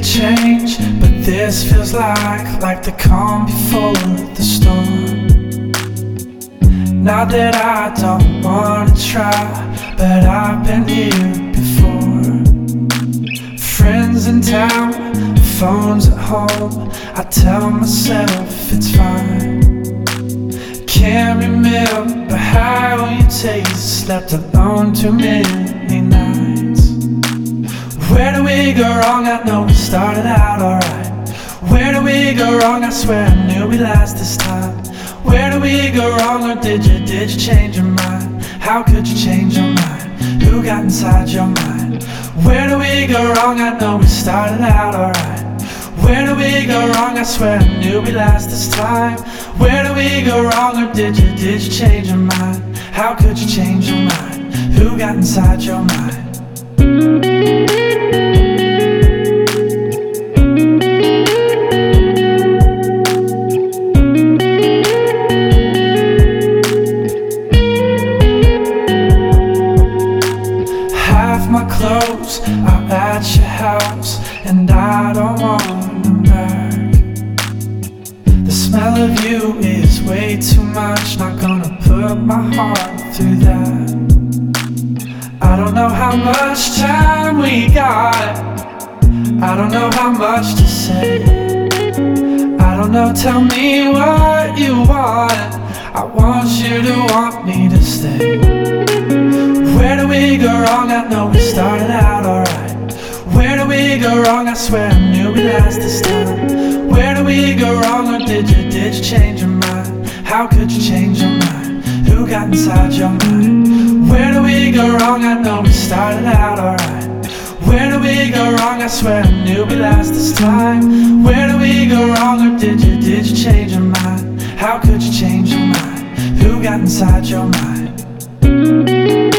change, but this feels like like the calm before the storm. Not that I don't wanna try, but I've been here before. Friends in town, phones at home. I tell myself it's fine. Can't remember how you taste. Slept alone too many nights. Where do we go wrong? I know we started out alright. Where do we go wrong? I swear I knew we last this time. Where do we go wrong? Or did you, did you change your mind? How could you change your mind? Who got inside your mind? Where do we go wrong? I know we started out alright. Where do we go wrong? I swear I knew we last this time. Where do we go wrong? Or did you, did you change your mind? How could you change your mind? Who got inside your mind? Much, not gonna put my heart through that. I don't know how much time we got, I don't know how much to say. I don't know, tell me what you want. I want you to want me to stay. Where do we go wrong? I know we started out alright. Where do we go wrong? I swear I knew we last this time. Where do we go wrong? Or did you, did you change your mind? How could you change your mind? Who got inside your mind? Where do we go wrong? I know we started out alright. Where do we go wrong? I swear I knew we last this time. Where do we go wrong? Or did you, did you change your mind? How could you change your mind? Who got inside your mind?